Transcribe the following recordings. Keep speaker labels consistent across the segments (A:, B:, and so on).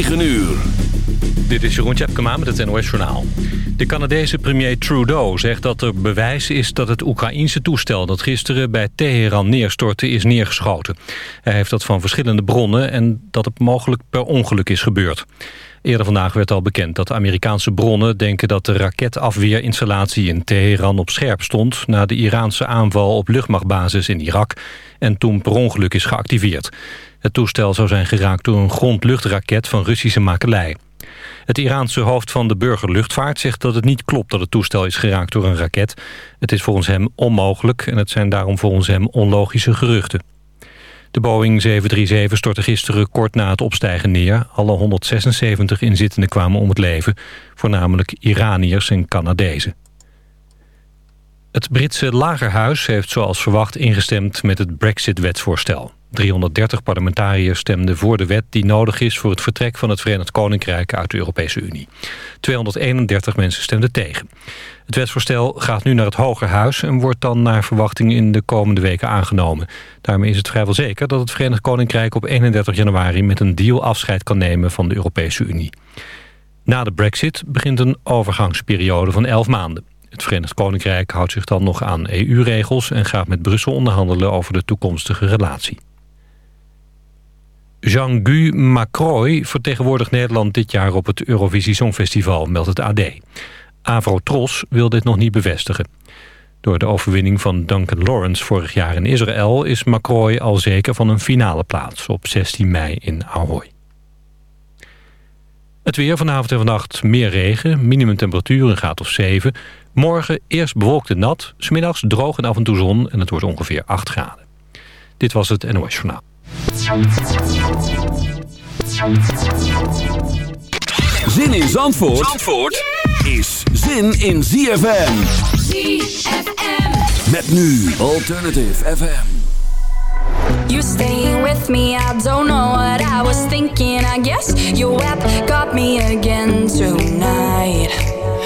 A: 9 uur.
B: Dit is Jeroen Tjepkema met het NOS Journaal. De Canadese premier Trudeau zegt dat er bewijs is dat het Oekraïense toestel... dat gisteren bij Teheran neerstortte is neergeschoten. Hij heeft dat van verschillende bronnen en dat het mogelijk per ongeluk is gebeurd. Eerder vandaag werd al bekend dat Amerikaanse bronnen denken... dat de raketafweerinstallatie in Teheran op scherp stond... na de Iraanse aanval op luchtmachtbasis in Irak... en toen per ongeluk is geactiveerd. Het toestel zou zijn geraakt door een grondluchtraket van Russische makelij. Het Iraanse hoofd van de burgerluchtvaart zegt dat het niet klopt dat het toestel is geraakt door een raket. Het is volgens hem onmogelijk en het zijn daarom volgens hem onlogische geruchten. De Boeing 737 stortte gisteren kort na het opstijgen neer. Alle 176 inzittenden kwamen om het leven, voornamelijk Iraniërs en Canadezen. Het Britse Lagerhuis heeft zoals verwacht ingestemd met het Brexit-wetsvoorstel. 330 parlementariërs stemden voor de wet die nodig is... voor het vertrek van het Verenigd Koninkrijk uit de Europese Unie. 231 mensen stemden tegen. Het wetsvoorstel gaat nu naar het Hogerhuis... en wordt dan naar verwachting in de komende weken aangenomen. Daarmee is het vrijwel zeker dat het Verenigd Koninkrijk... op 31 januari met een deal afscheid kan nemen van de Europese Unie. Na de brexit begint een overgangsperiode van 11 maanden. Het Verenigd Koninkrijk houdt zich dan nog aan EU-regels... en gaat met Brussel onderhandelen over de toekomstige relatie. Jean-Guy Macroy vertegenwoordigt Nederland dit jaar op het Eurovisie Songfestival, meldt het AD. Avro Tros wil dit nog niet bevestigen. Door de overwinning van Duncan Lawrence vorig jaar in Israël... is Macroy al zeker van een finale plaats op 16 mei in Ahoy. Het weer vanavond en vannacht meer regen, minimumtemperatuur een graad of 7. Morgen eerst bewolkt en nat, smiddags droog en af en toe zon... en het wordt ongeveer 8 graden. Dit was het NOS Journaal.
A: Zin in Zandvoort, Zandvoort is zin in ZFM. ZFM. Met nu Alternative FM.
C: You staying with me, I don't know what I was thinking. I guess your web got me again tonight.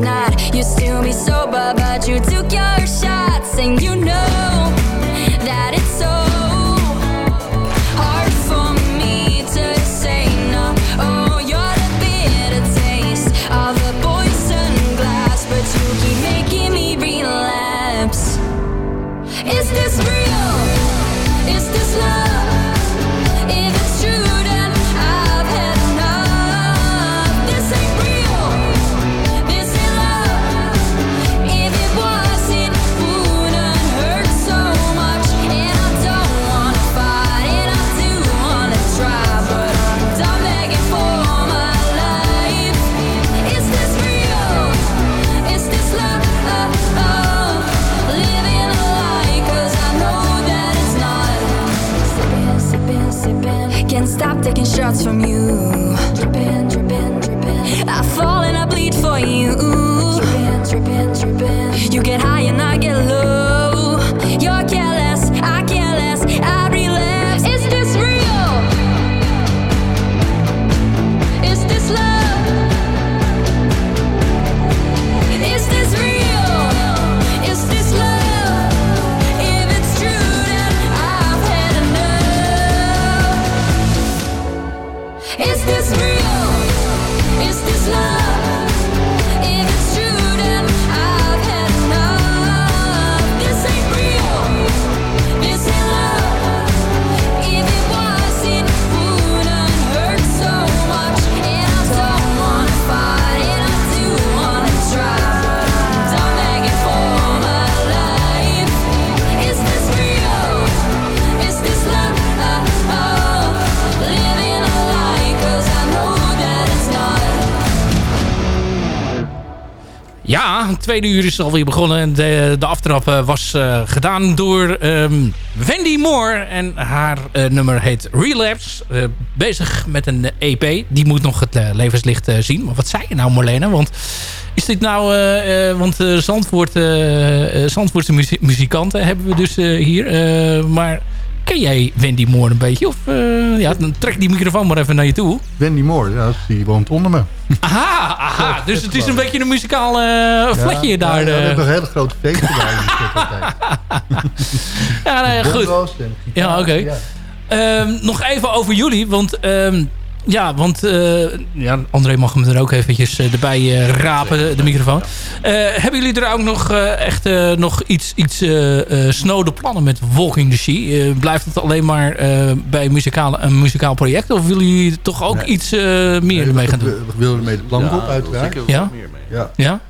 C: not. Used to be sober, but you took your shots, and you know
D: tweede uur is alweer begonnen. En de, de aftrap eh, was eh, gedaan door ehm, Wendy Moore. En haar eh, nummer heet Relapse. Bezig met een EP. Die moet nog het levenslicht zien. Maar wat zei je nou Marlene? Want is dit nou... want Zandvoort, Zandvoortse muzikanten hebben we dus hier. Maar ken jij Wendy Moore een beetje? Of eh, ja, dan trek die microfoon maar even naar je toe.
E: Wendy Moore, ja, die woont onder me.
D: Aha, aha. Dus het is een beetje een muzikaal eh vlekje
E: ja,
D: daar.
E: Ja, we
D: eh.
E: hebben een hele grote feesten bij.
D: Ja, goed. Ja, oké.
E: ja.
D: Ehm, nog even over jullie, want... ehm, ja, want eh, ja, André mag hem er ook eventjes eh, erbij eh, rapen, de microfoon. Eh, hebben jullie er ook nog eh, echt eh, nog iets, iets eh, eh, snode plannen met Walking the Sea? Eh, blijft het alleen maar eh, bij muzikale, een muzikaal project? Of willen jullie toch ook
E: Nee.
D: iets eh, meer ermee gaan doen?
E: We, we willen ermee de plank op, uiteraard.
D: Ja?
F: meer mee.
E: Ja,
D: Ja?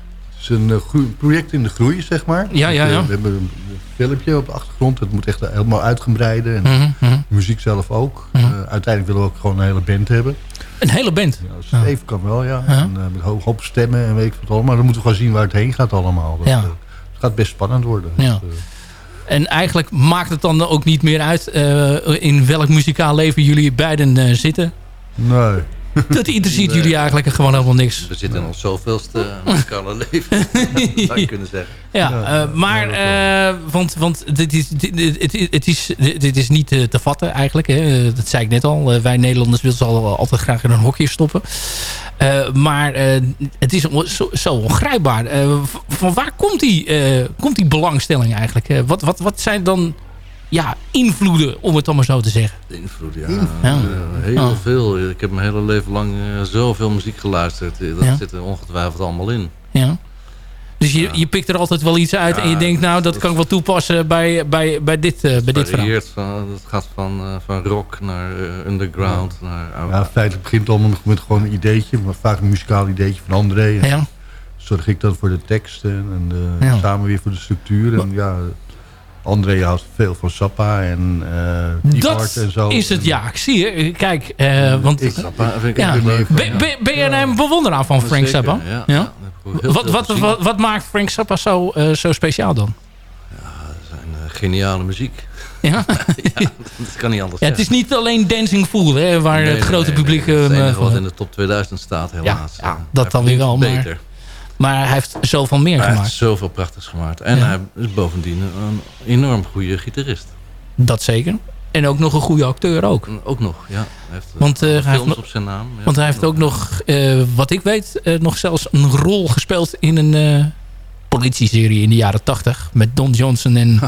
E: Is een eh, project in de groei, zeg maar.
D: Ja, ja,
E: Eh,
D: ja.
E: We hebben een filmpje op de achtergrond. Het moet echt helemaal uitgebreiden. En
D: Mhm, mhm.
E: de muziek zelf ook.
D: Mhm.
E: Eh, uiteindelijk willen we ook gewoon een hele band hebben.
D: Een hele band.
E: Ja, even kan wel, ja.
D: Ja.
E: En, eh, met een hoop stemmen en weet ik wat allemaal. Maar dan moeten we gewoon zien waar het heen gaat allemaal. Dat,
D: Ja.
E: eh, het gaat best spannend worden.
D: Ja.
E: Dus, eh,
D: En eigenlijk maakt het dan ook niet meer uit eh, in welk muzikaal leven jullie beiden eh, zitten.
E: nee.
D: Dat interesseert jullie eigenlijk gewoon helemaal niks.
F: We zitten in ons zoveelste muzikale leven, zou je kunnen zeggen.
D: Ja, eh, maar, eh, want, want dit, is, dit, dit- is, dit is niet eh, te vatten eigenlijk. Hè. Eh, Dat zei ik net al. Eh, wij Nederlanders willen ze al, altijd graag in een hokje stoppen. Eh, maar eh, het is zo, zo ongrijpbaar. Eh, van waar komt die, eh, komt die belangstelling eigenlijk? Eh, wat, wat, wat zijn dan ja, invloeden, om het dan maar zo te zeggen?
F: De invloed, ja.
E: Invloed.
D: Ja.
F: Heel
D: Ja.
F: veel. Ik heb mijn hele leven lang eh, zoveel muziek geluisterd. Eh, Dat
D: Ja.
F: zit er ongetwijfeld allemaal in.
D: Ja. Dus je,
F: Ja.
D: je pikt er altijd wel iets uit en je
F: Ja,
D: denkt, nou, dat
F: dat-
D: kan ik wel toepassen bij, bij, bij dit, eh, bij dit verhaal.
F: van, het gaat van, eh, van rock naar underground. Naar,
E: Ja, feitelijk begint het allemaal met gewoon een ideetje. Maar vaak een muzikaal ideetje van André. En
D: Ja.
E: Zorg ik dan voor de teksten en de,
D: Ja.
E: samen weer voor de structuur. En ja, André houdt veel van Sappa en Hart
D: Dat
E: en zo.
D: is het, ja. Ik zie je. Kijk, eh, want...
E: Ik-
F: Zappa vind ik
D: Ja.
F: leuk.
D: Ben, jij een bewonderaar van Frank
F: Zeker,
D: Zappa?
F: Ja,
D: Ja?
F: ja.
D: Wat, wat, wat, wat maakt Frank Zappa zo, eh, zo speciaal dan?
F: Zijn eh, geniale muziek.
D: Ja?
F: ja, dat kan niet anders
D: ja, het is niet alleen Dancing Fool, hè, waar
F: Nee,
D: het grote
F: nee,
D: publiek...
F: nee. Het
D: van-
F: wat in de top 2000 staat, helaas.
D: ja, dat dan weer wel, maar-
F: beter.
D: Maar hij heeft zoveel meer
F: Hij heeft
D: gemaakt.
F: zoveel prachtigs gemaakt. En
D: Ja.
F: hij is bovendien een enorm goede gitarist.
D: Dat zeker. En ook nog een goede acteur ook.
F: Ook nog, ja. Hij heeft eh,
D: Want, eh, hij heeft nog-
F: op zijn naam. ja.
D: Want hij heeft ook nog, eh, wat ik weet, eh, nog zelfs een rol gespeeld in een eh politieserie in de jaren tachtig. Met Don Johnson en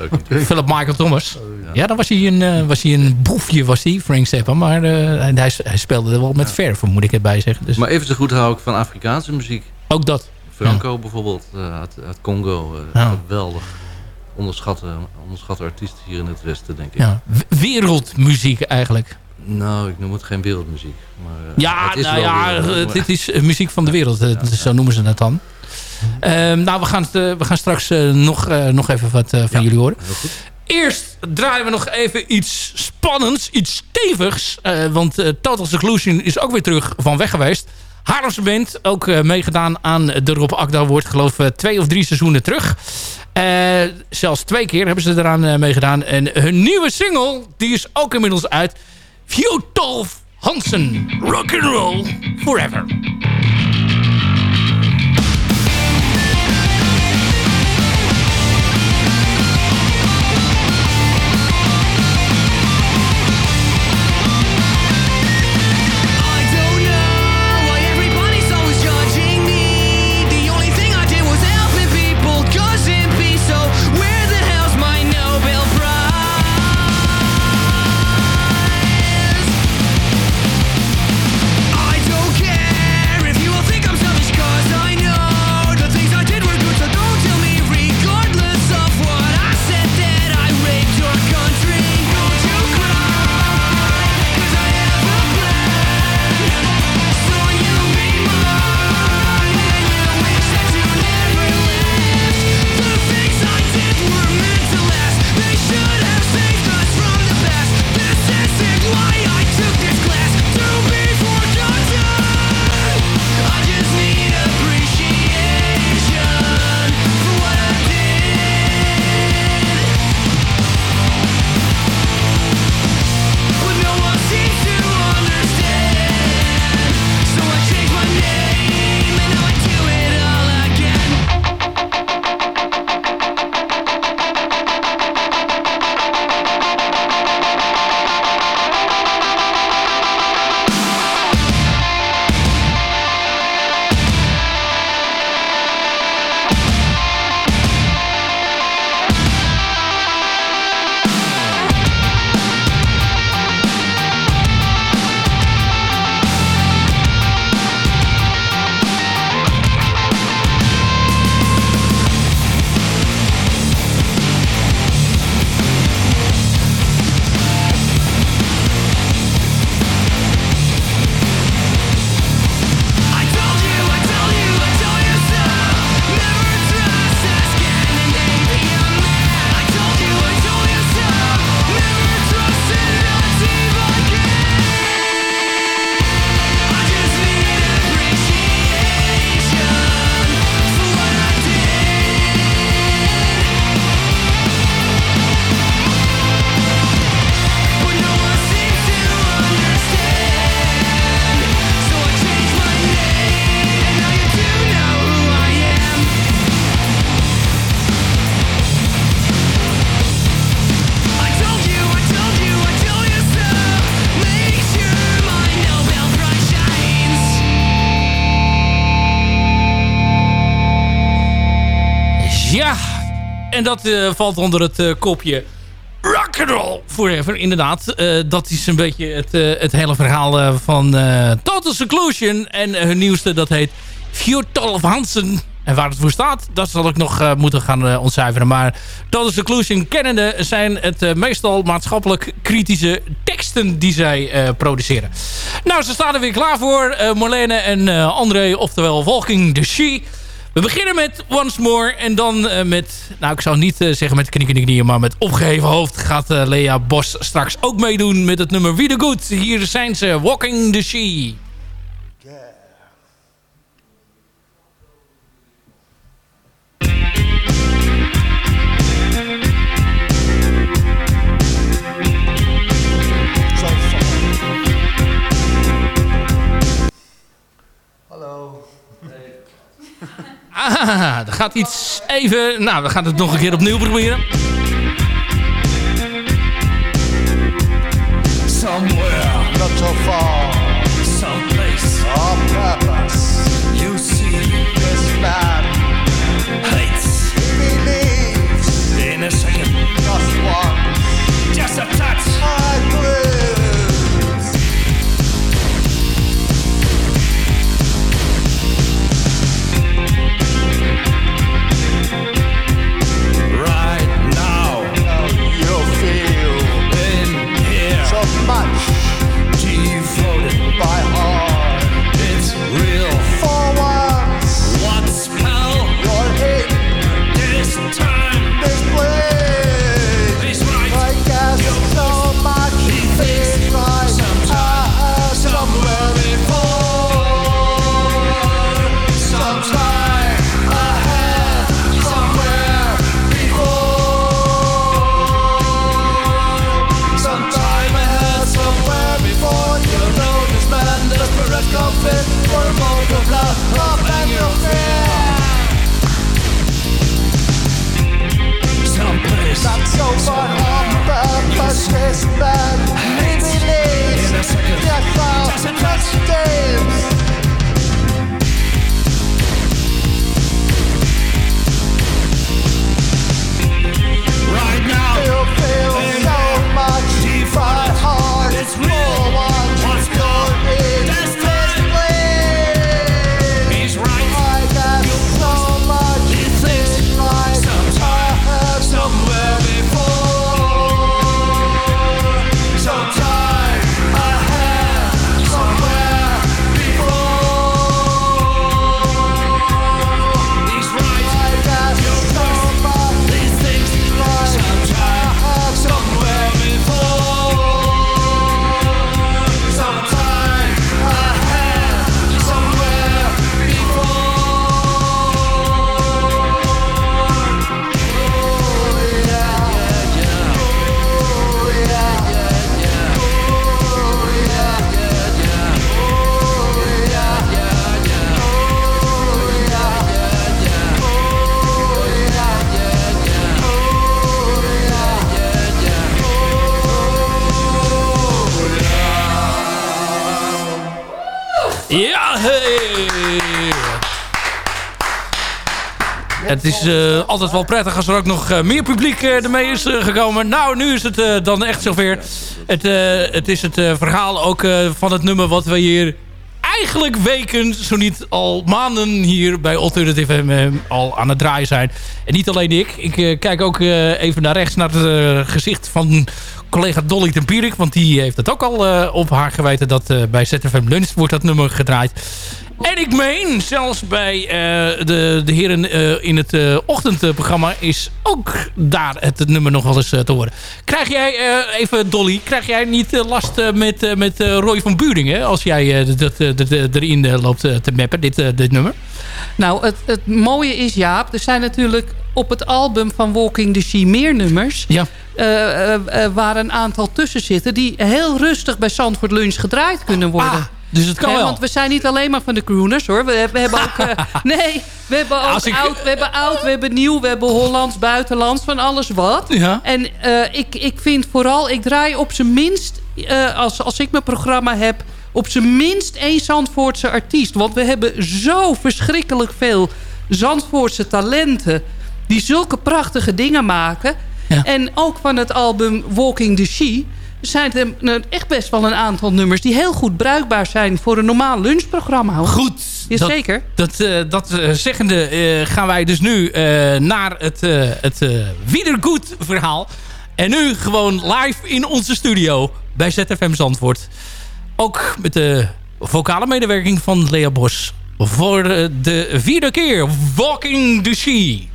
E: Oké.
D: Philip Michael Thomas.
E: Oh, ja.
D: Ja, dan was hij een, eh, was hij een boefje, was hij, Frank Zappa. Maar eh, hij, hij speelde er wel met verf, moet ik erbij zeggen. Dus
F: Maar even zo goed hou ik van Afrikaanse muziek.
D: Ook dat.
F: Franco bijvoorbeeld, eh, uit, uit Congo. eh,
D: Ja.
F: Geweldig. Onderschatte, onderschatte artiest hier in het Westen, denk ik.
D: Ja, wereldmuziek eigenlijk.
F: Nou, ik noem het geen wereldmuziek. Maar, eh,
D: Ja,
F: het is
D: nou ja, dit is muziek van de wereld. dus Zo noemen ze het dan. Ehm, nou, we gaan, het, we gaan straks nog, nog even wat van
F: Ja.
D: jullie horen.
F: Heel goed.
D: Eerst draaien we nog even iets spannends, iets stevigs. want Total Seclusion is ook weer terug van weg geweest. Haarlemse band, ook eh, meegedaan aan de Rob Akda wordt geloof ik twee of drie seizoenen terug. Eh, zelfs twee keer hebben ze eraan eh, meegedaan. En hun nieuwe single, die is ook inmiddels uit. Fjotolf Hansen, Rock'n'Roll Forever. En dat eh, valt onder het eh, kopje Rock'n'Roll Forever. Inderdaad, eh, dat is een beetje het, het hele verhaal van Total Seclusion. En hun nieuwste, dat heet Fjordolf Hansen. En waar het voor staat, dat zal ik nog moeten gaan ontcijferen. Maar Total Seclusion kennende zijn het meestal maatschappelijk kritische teksten die zij produceren. Nou, ze staan er weer klaar voor. Marlene en André, oftewel Walking the She. We beginnen met Once More en dan eh, met, nou ik zou niet eh, zeggen met knikken en knieën, maar met opgeheven hoofd gaat eh, Lea Bos straks ook meedoen met het nummer Wie de Good. Hier zijn ze, Walking the She. Ah, er gaat iets even, nou we gaan het nog een keer opnieuw proberen.
G: Somewhere,
H: Not so far.
G: Someplace.
H: Not so far on purpose, this
D: Het is eh, altijd wel prettig als er ook nog eh, meer publiek eh, ermee is gekomen. Nou, nu is het dan echt zover. Het, het is het verhaal ook van het nummer wat we hier eigenlijk weken, zo niet al maanden hier bij Alternative FM al aan het draaien zijn. En niet alleen ik. Ik kijk ook even naar rechts naar het gezicht van collega Dolly Tempierik. Want die heeft het ook al op haar geweten dat bij ZFM Lunch wordt dat nummer gedraaid. En ik meen, zelfs bij eh, de, de heren eh, in het eh, ochtendprogramma is ook daar het nummer nog wel eens te horen. Krijg jij, even Dolly, krijg jij niet last met, met Roy van Buringen als jij dat, dat, erin loopt te mappen, dit, dit nummer?
I: Nou, het, het mooie is, Jaap, er zijn natuurlijk op het album van Walking the Sea meer nummers...
D: Ja.
I: waar een aantal tussen zitten... die heel rustig bij Zandvoort Lunch gedraaid kunnen worden.
D: Ah, dus het kan wel.
I: want we zijn niet alleen maar van de crooners, hoor. We, we hebben ook... eh, nee, we hebben ook
D: ik-
I: oud, we hebben oud, we hebben nieuw... we hebben Hollands, buitenlands, van alles wat.
D: Ja.
I: En eh, ik, ik vind vooral... ik draai op zijn minst... eh, als, als ik mijn programma heb... op zijn minst één Zandvoortse artiest. Want we hebben zo verschrikkelijk veel Zandvoortse talenten... die zulke prachtige dingen maken.
D: Ja.
I: En ook van het album Walking the She... zijn er eh, echt best wel een aantal nummers... die heel goed bruikbaar zijn voor een normaal lunchprogramma. hoor.
D: Goed.
I: Jazeker.
D: Dat, dat, eh, dat eh, zeggende eh, gaan wij dus nu naar het, het Wiedergoed verhaal. En nu gewoon live in onze studio bij ZFM Zandvoort. Ook met de vocale medewerking van Lea Bos. Voor de vierde keer Walking the Sea.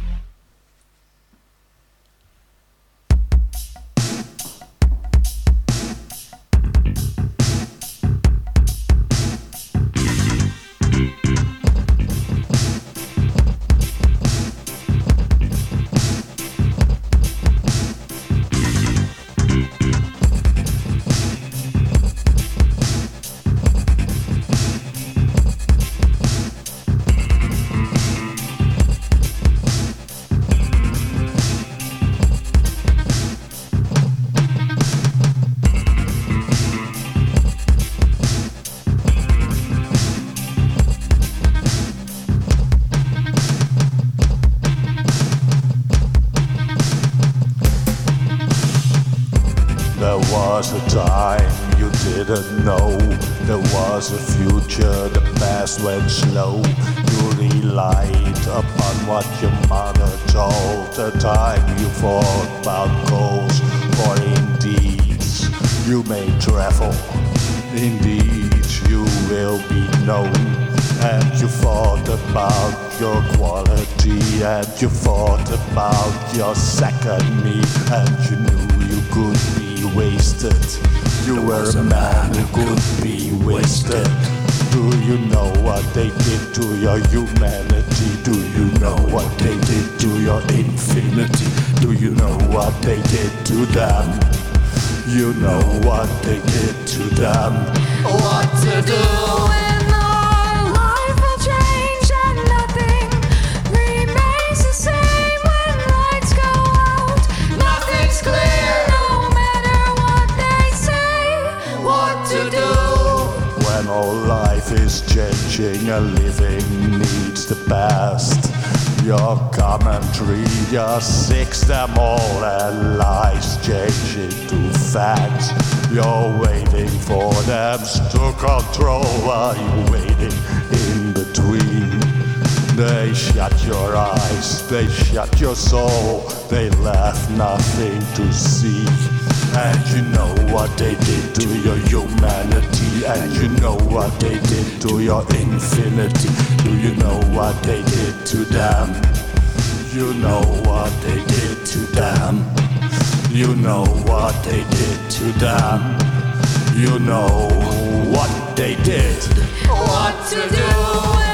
H: Time you fought about goals, for indeed you may travel. Indeed, you will be known. And you thought about your quality, and you thought about your second me, and you knew you could be wasted. You were a man who could be wasted. Do you know what they did to your humanity? Do you know what they did to your infinity? Do you know what they did to them? You know what they did to them.
E: What to do
H: changing, a living needs the past. Your commentary just six them all, and lies changing to facts. You're waiting for them to control while you waiting in between. They shut your eyes, they shut your soul, they left nothing to see. And you know what they did to your humanity, and you know what they did to your infinity. Do you know what they did to them? You know what they did to them. You know what they did to them. You know what they did.
E: What to do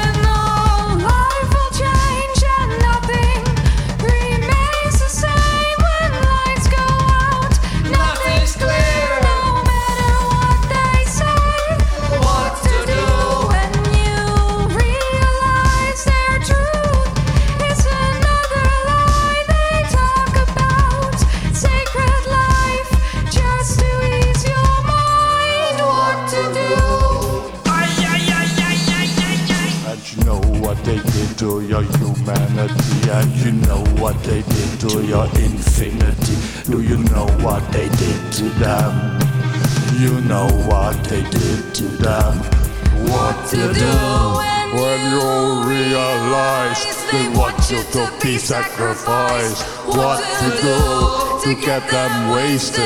E: to do when you realize they
H: want you to be sacrificed? What to do to get them wasted?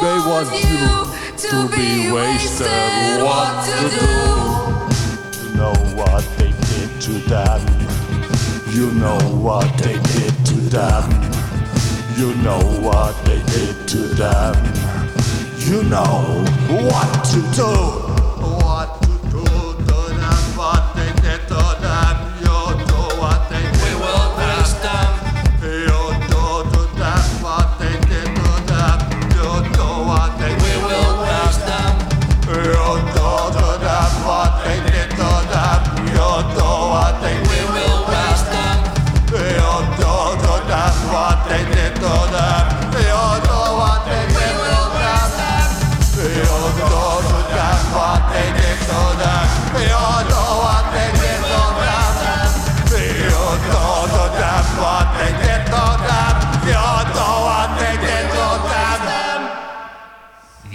H: They want you to be wasted. What to do? You know what they did to them. You know what they did to them. You know what they did to them. You know what to do.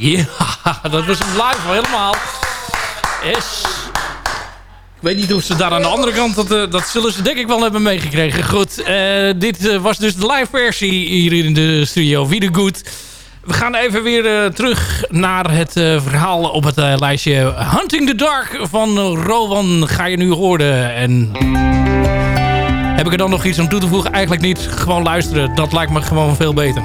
E: Ja, dat was een live helemaal. Yes. Ik weet niet of ze daar aan de andere kant... Dat, eh, dat zullen ze denk ik wel hebben meegekregen. Goed, eh, dit eh, was dus de live versie hier in de studio. Wie de goed. We gaan even weer terug naar het verhaal op het lijstje Hunting the Dark van Rowan ga je nu horen. En heb ik er dan nog iets aan toe te voegen? Eigenlijk niet. Gewoon luisteren. Dat lijkt me gewoon veel beter.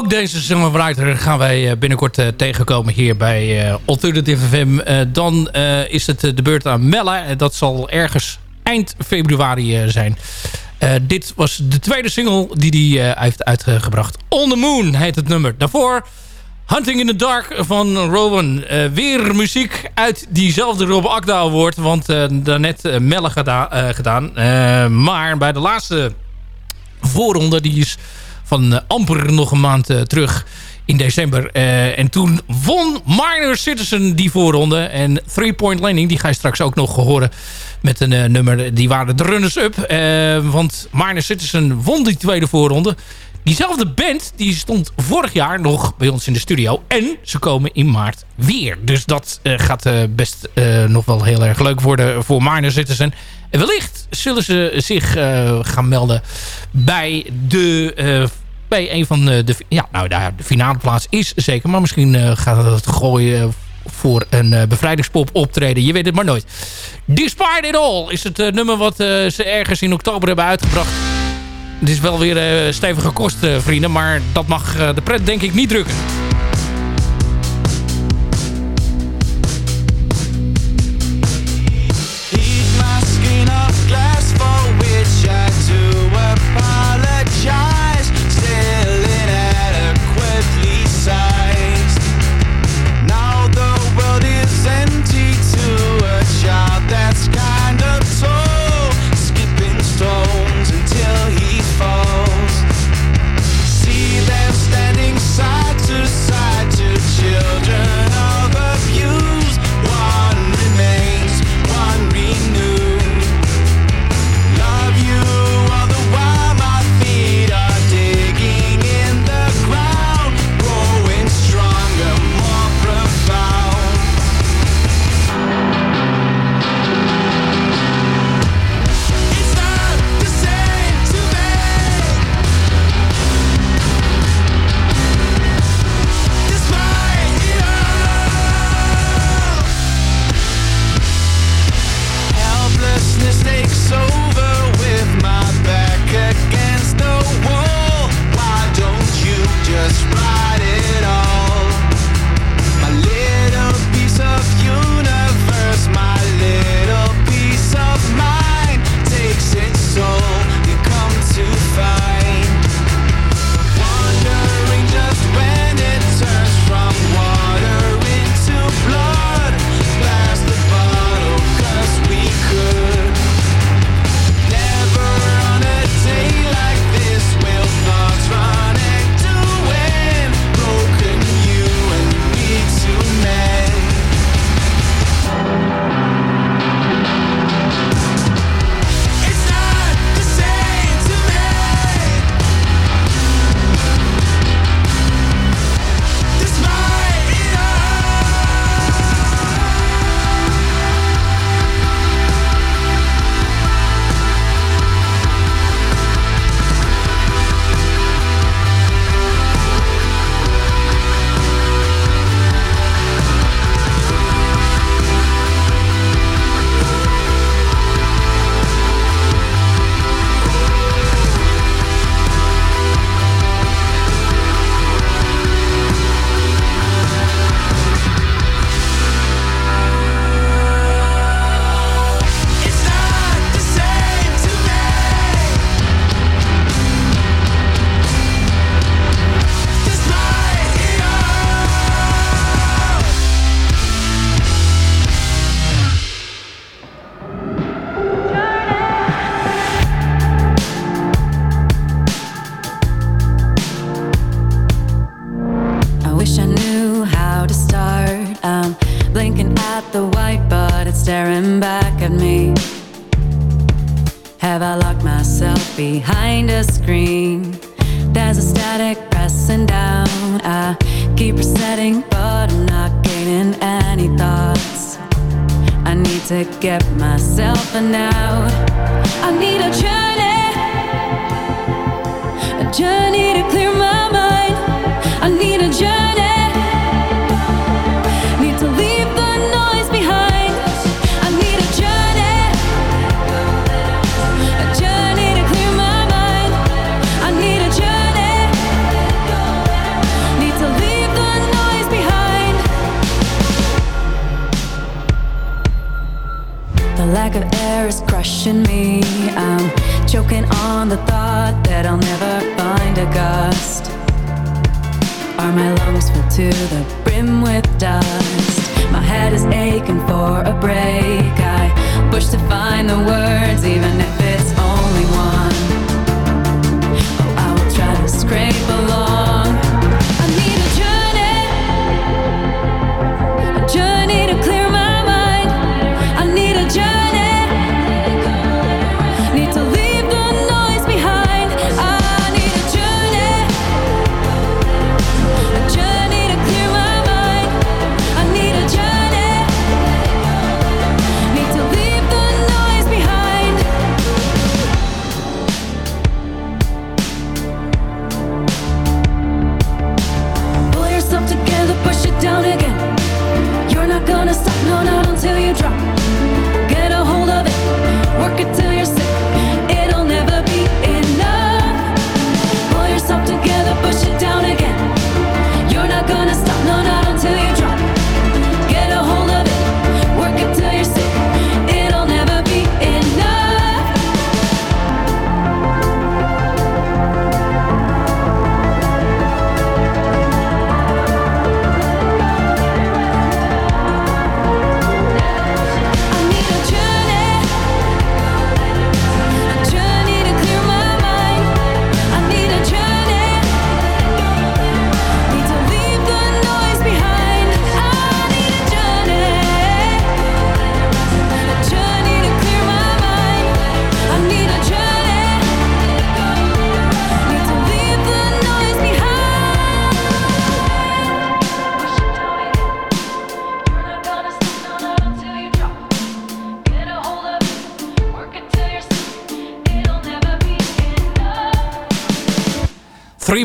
D: Ook deze songwriter gaan wij eh, binnenkort eh, tegenkomen hier bij eh, Alternative FM. Eh, dan eh, is het eh, de beurt aan Mella. Eh, dat zal ergens eind februari eh, zijn. Eh, dit was de tweede single die hij eh, heeft uitgebracht. On the Moon heet het nummer. Daarvoor Hunting in the Dark van Rowan. Eh, weer muziek uit diezelfde Rob Akda Award. Want eh daarnet uh, Melle geda eh, gedaan. Eh, maar bij de laatste voorronde, die is van eh, amper nog een maand eh, terug in december. Eh, en toen won Minor Citizen die voorronde. En Three Point Landing, die ga je straks ook nog horen met een nummer. Die waren de runners-up. Want Minor Citizen won die tweede voorronde. Diezelfde band die stond vorig jaar nog bij ons in de studio. En ze komen in maart weer. Dus dat gaat best nog wel heel erg leuk worden voor Minor Citizen. En wellicht zullen ze zich gaan melden bij de... eh, bij een van de, de... Ja, nou, de, de finale plaats is zeker. Maar misschien eh, gaat het gooien
G: voor een eh, bevrijdingspop optreden. Je weet het maar nooit. Despite It All is het eh, nummer wat eh, ze ergens in oktober hebben uitgebracht. Het is wel weer eh, stevige kost, eh, vrienden. Maar dat mag eh, de pret denk ik niet drukken.
C: Behind a screen? There's a static pressing down. I keep resetting, but I'm not gaining any thoughts. I need to get myself an out. I need a journey, a journey to clear my is crushing me. I'm choking on the thought that I'll never find a gust. Are my lungs filled to the brim with dust? My head is aching for a break. I push to find the words, even if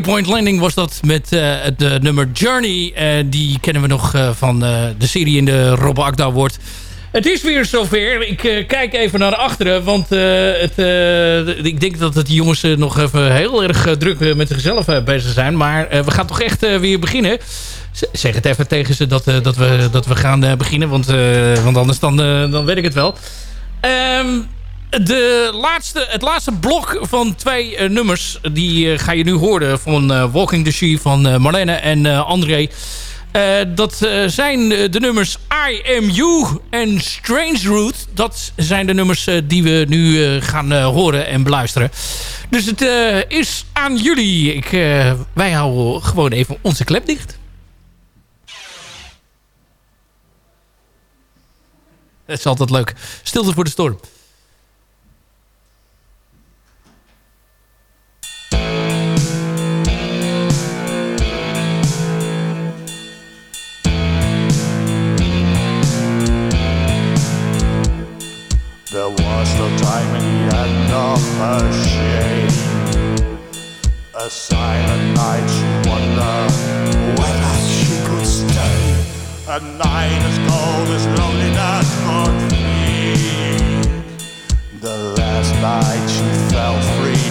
D: Point Landing was dat met eh, het eh, nummer Journey. Eh, die kennen we nog van de serie in de Rob Akda wordt. Het is weer zover. Ik kijk even naar achteren. Want het, ik denk dat het jongens nog even heel erg druk met zichzelf bezig zijn. Maar we gaan toch echt weer beginnen. Zeg het even tegen ze dat, dat, we, dat we gaan beginnen. Want, want anders dan, dan weet ik het wel. Ehm, de laatste, het laatste blok van twee eh, nummers... die eh, ga je nu horen van eh, Walking the Sea van Marlene en André. Dat zijn de nummers I en Strange Route. Dat zijn de nummers die we nu gaan horen en beluisteren. Dus het is aan jullie. Ik, wij houden gewoon even onze klep dicht. Het is altijd leuk. Stilte voor de storm.
H: Shame. A silent whether she could stay. A night as cold as loneliness could flee. The last night she felt free,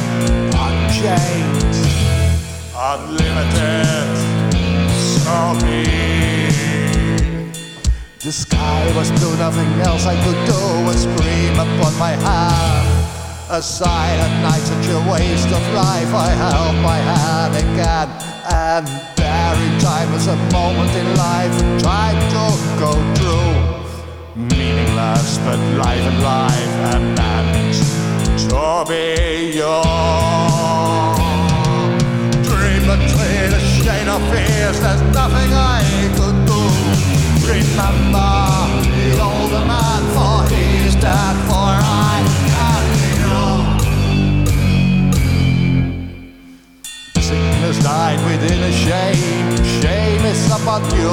H: unlimited. The sky was blue, nothing else I could do was scream upon my hand. A silent night, such a waste of life. I held my hand again, and in time was a moment in life I tried to go through. Meaningless, but life and life and meant to be yours. Dream between a shade of fears, there's nothing I could do. Remember the older man, for he's dead, died within a shame, shame is upon you.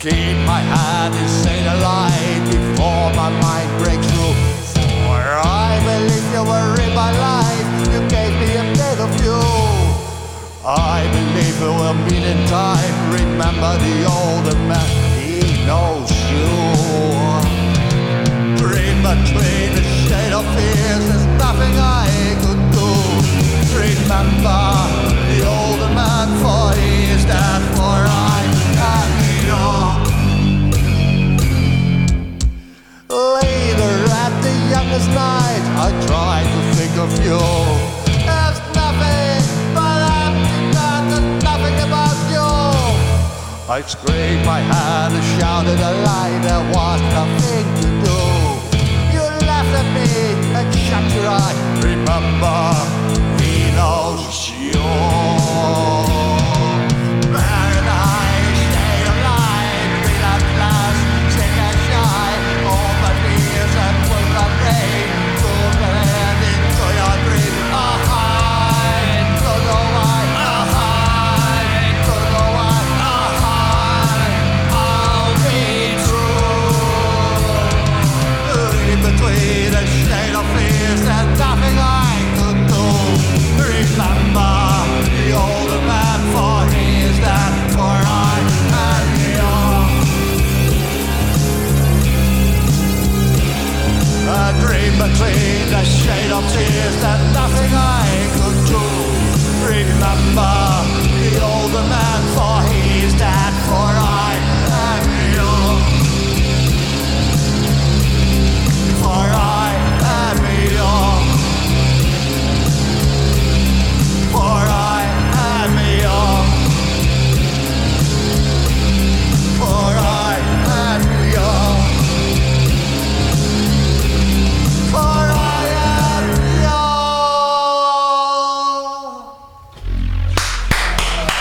H: Keep my hand insane alive before my mind breaks through. For I believe you were in my life, you gave me a bit of you. I believe it will meet in time. Remember the older man, he knows you.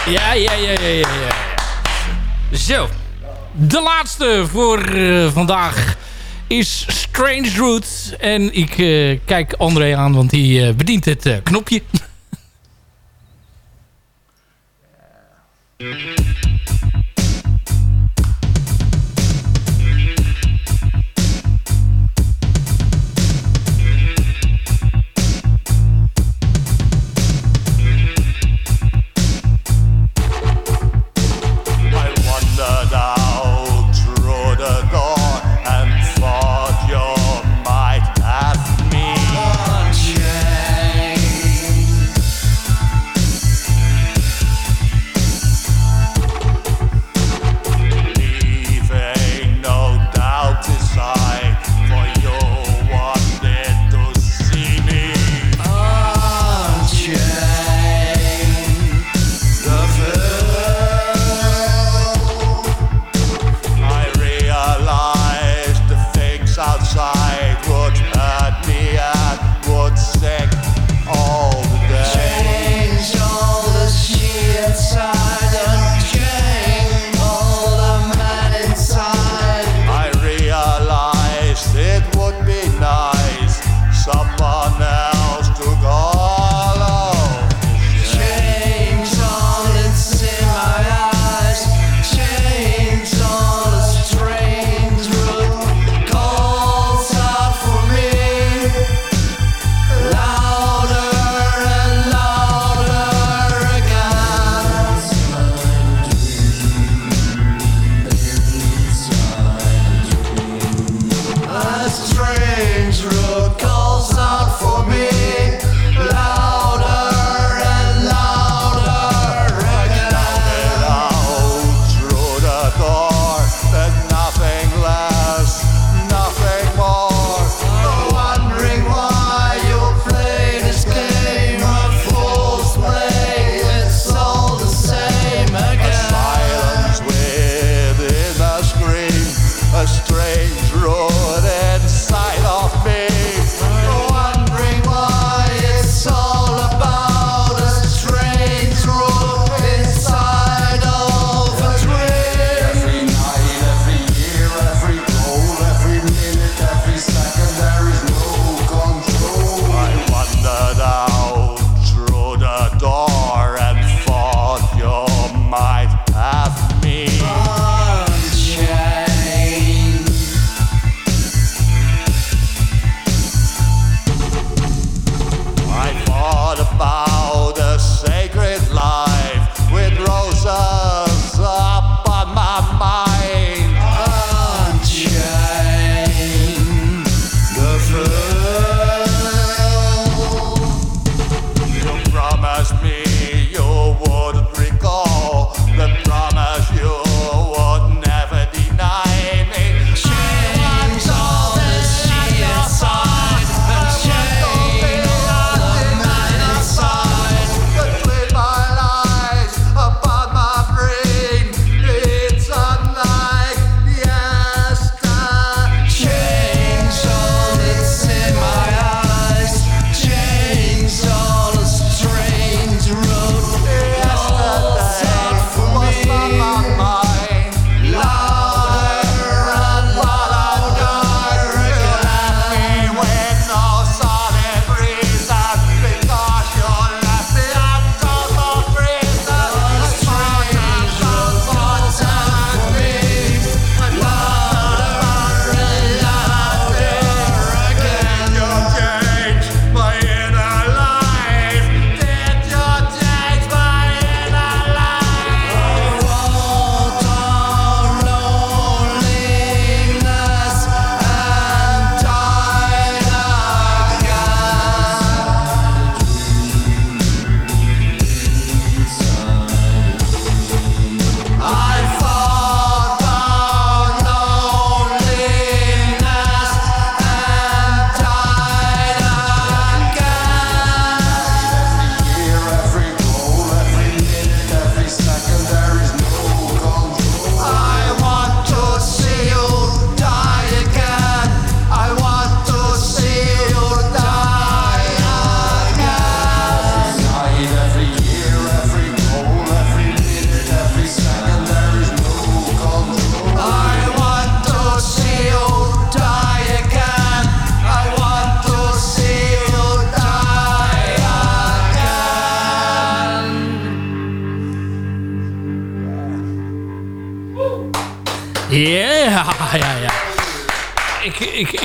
D: Ja, ja, ja, ja, ja, ja. Zo. De laatste voor eh, vandaag is Strange Route. En ik eh, kijk André aan, want die eh, bedient het knopje.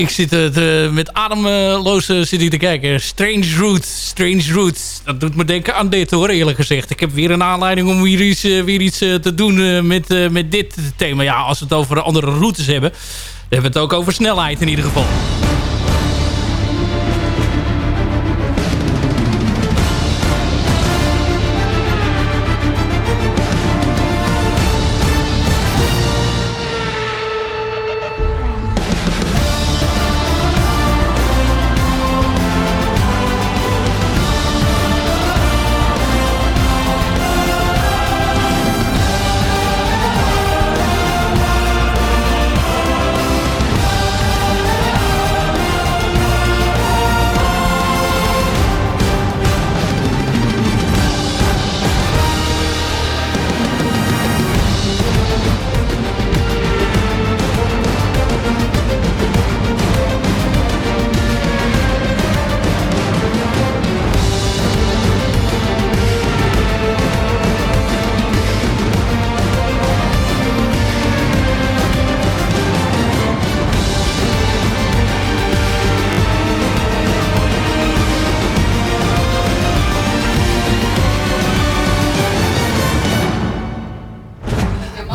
D: Ik, zit het, eh, met ademloos eh, zit te kijken. Strange Roots, Strange Roots. Dat doet me denken aan dit hoor, eerlijk gezegd. Ik heb weer een aanleiding om weer iets, eh, weer iets eh, te doen eh, met, eh, met dit thema. Ja, als we het over andere routes hebben... dan hebben we het ook over snelheid in ieder geval.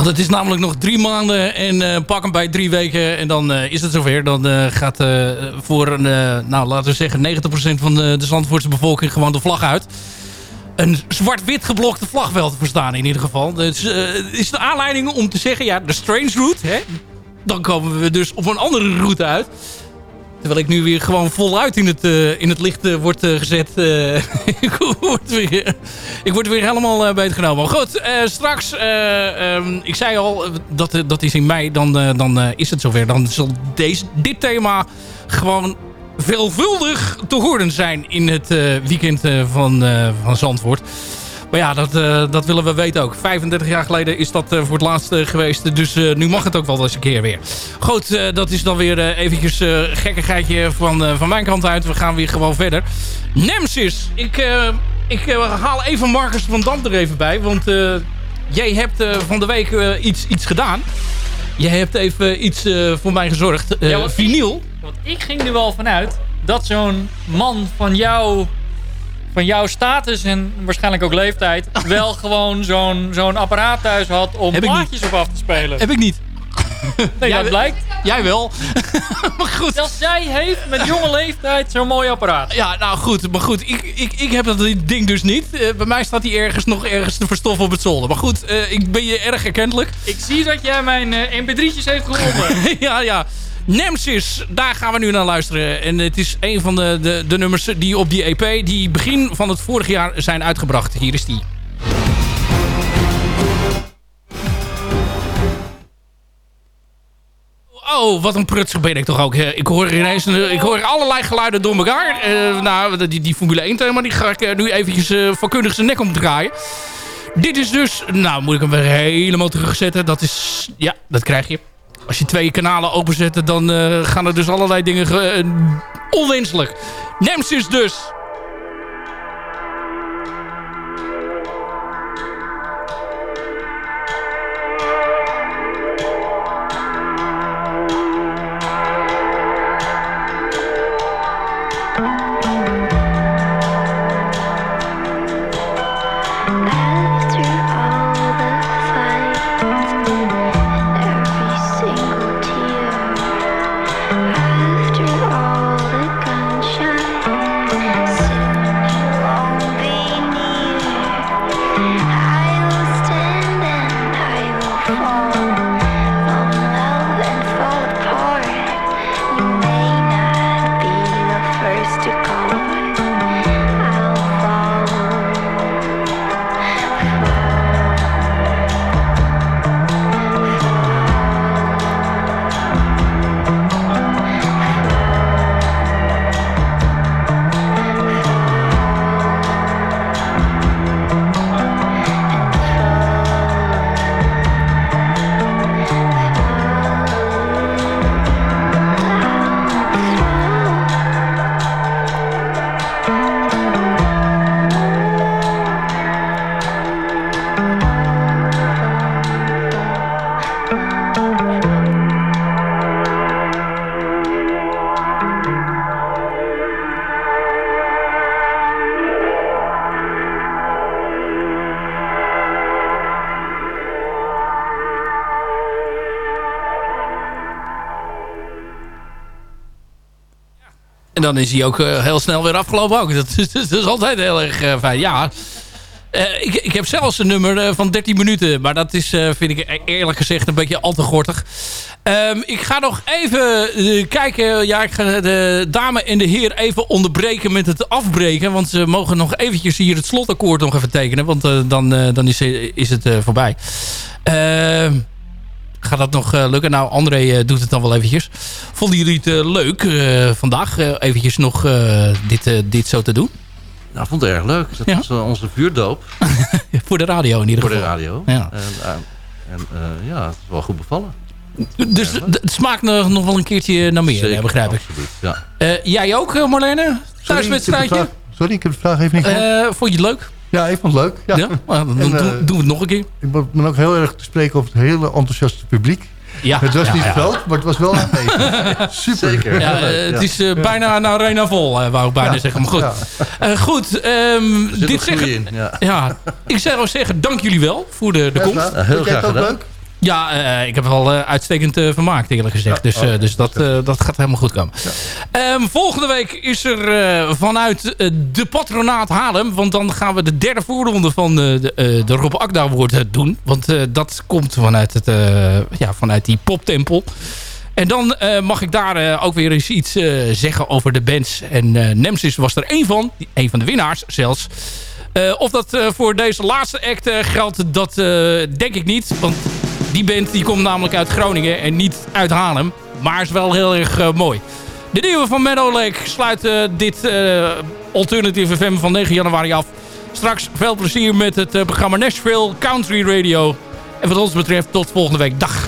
D: Het is namelijk nog drie maanden en eh, pak hem bij drie weken en dan eh, is het zover. Dan eh, gaat voor een, nou, laten we zeggen 90% van de, de Zandvoortse bevolking gewoon de vlag uit. Een zwart-wit geblokte vlag wel te verstaan in ieder geval. Dus is de aanleiding om te zeggen, ja, de Strange Route. Hè? Dan komen we dus op een andere route uit. Terwijl ik nu weer gewoon voluit in het, eh, in het licht eh, word eh, gezet. ik, word weer, ik word weer helemaal uh, beetgenomen. Maar goed, straks, eh, ehm, ik zei al, dat, dat is in mei, dan, dan is het zover. Dan zal deze, dit thema gewoon veelvuldig te horen zijn in het weekend van, van Zandvoort. Maar ja, dat, eh, dat willen we weten ook. 35 jaar geleden is dat eh, voor het laatst eh, geweest. Dus nu mag het ook wel eens een keer weer. Goed, dat is dan weer eventjes gekkigheidje van, van mijn kant uit. We gaan weer gewoon verder. Nemesis. Ik, ik haal even Marcus van Dam er even bij. Want jij hebt van de week iets, iets gedaan. Jij hebt even iets voor mij gezorgd.
J: Ja, want-
D: vinyl.
J: Want ik ging er wel vanuit dat zo'n man van jou van jouw status en waarschijnlijk ook leeftijd... wel gewoon zo'n zo'n apparaat thuis had om
D: Heb
J: plaatjes op af te spelen.
D: Heb ik niet.
J: Nee,
D: Jij-
J: dat blijkt.
D: Jij wel.
J: maar goed. Zelfs zij heeft met jonge leeftijd zo'n mooi apparaat.
D: Ja, nou goed. Maar goed, ik, ik, ik heb dat ding dus niet. Eh, bij mij staat hij ergens nog ergens te verstoffen op het zolder. Maar goed, eh, ik ben je erg erkentelijk.
J: Ik zie dat jij mijn eh, mp3'tjes heeft gevonden.
D: ja, ja. Nemesis, daar gaan we nu naar luisteren. En het is een van de, de, nummers die op die EP... die begin van het vorig jaar zijn uitgebracht. Hier is die. Oh, wat een prutsig ben ik toch ook. Ik hoor ineens een- ik hoor allerlei geluiden door elkaar. Eh, nou, die, die Formule 1 thema, die ga ik eh, nu eventjes eh vakkundig zijn nek omdraaien. Dit is dus, nou moet ik hem weer helemaal terugzetten. Dat is, ja, dat krijg je. Als je twee kanalen openzetten, dan eh, gaan er dus allerlei dingen ge- eh, onwenselijk. Nemesis dus. Dan is hij ook eh, heel snel weer afgelopen ook. Dat, is- dat is altijd heel erg eh, fijn. Ja, Eh, ik, ik heb zelfs een nummer van 13 minuten. Maar dat is, vind ik eerlijk gezegd, een beetje al te gortig. Ehm, ik ga nog even kijken. Ja, ik ga de dame en de heer even onderbreken met het afbreken. Want ze mogen nog eventjes hier het slotakkoord nog even tekenen. Want dan, dan is, is het voorbij. Ehm, gaat dat nog lukken? Nou, André doet het dan wel eventjes. Vonden jullie het eh, leuk eh, vandaag eh, eventjes nog eh, dit, eh, dit zo te doen?
F: Nou, ik vond het erg leuk. Dat
D: Ja.
F: was onze vuurdoop
D: Voor de radio in ieder
F: voor de
D: geval.
F: radio.
D: Ja.
F: En, eh, en eh, ja, het is wel goed bevallen.
D: Dus het smaakt nog, nog wel een keertje naar meer,
F: Zeker,
D: begrijp ik.
F: absoluut, ja.
D: Eh, jij ook, Marlene? Thuiswedstrijdje?
K: Sorry, ik heb de vraag- even niet gehoord.
D: Eh, vond je het leuk?
K: Ja, ik vond het leuk. Ja.
D: Ja? Nou, dan
K: En,
D: doen, doen we het nog een keer.
K: Ik ben ook heel erg te spreken over het hele enthousiaste publiek.
D: Ja,
K: het was
D: ja,
K: niet
D: ja.
K: groot, maar het was wel aanwezig. Super.
F: Zeker.
D: Ja, eh, het is eh, bijna een arena vol, eh, wou ik bijna
K: Ja.
D: zeggen. Maar goed,
K: Ja.
D: Eh, goed
F: zit
D: dit zeggen...
F: in. Ja.
D: Ja, ik zou zeggen, dank jullie wel voor de, de komst.
F: heel
K: Vond jij het
F: graag
K: ook
F: gedaan.
K: leuk?
D: Ja, eh, ik heb wel eh, uitstekend eh, vermaakt eerlijk gezegd.
K: Ja,
D: dus dus dat, dat gaat helemaal goed komen. Ehm, volgende week is er vanuit de patronaat Haarlem... want dan gaan we de derde voorronde van de, de, Rob Akda eh, doen. Want dat komt vanuit, het, ja, vanuit die poptempel. En dan mag ik daar ook weer eens iets zeggen over de bands. En Nemesis was er één van. Één van de winnaars zelfs. Of dat voor deze laatste act geldt, dat denk ik niet. Want die band die komt namelijk uit Groningen en niet uit Haarlem. Maar is wel heel erg eh, mooi. De nieuwe van Meadow Lake sluit eh, dit eh, Alternative FM van 9 januari af. Straks veel plezier met het programma Nashville Country Radio. En wat ons betreft tot volgende week. Dag.